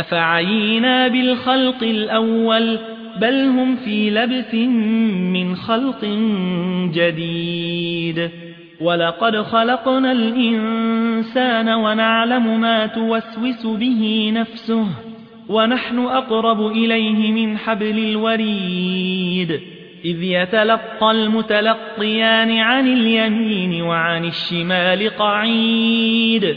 أفعينا بالخلق الأول بل هم في لبث من خلق جديد. ولقد خلقنا الإنسان ونعلم ما توسوس به نفسه ونحن أقرب إليه من حبل الوريد. إذ يتلقى المتلقيان عن اليمين وعن الشمال قعيد.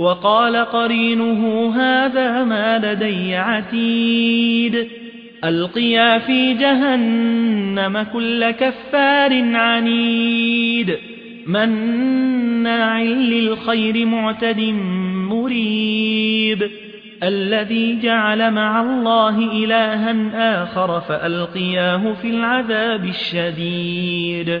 وقال قرينه هذا ما لدي عتيد. ألقيا في جهنم كل كفار عنيد. مناع للخير معتد مريب. الذي جعل مع الله إلها آخر فألقياه في العذاب الشديد.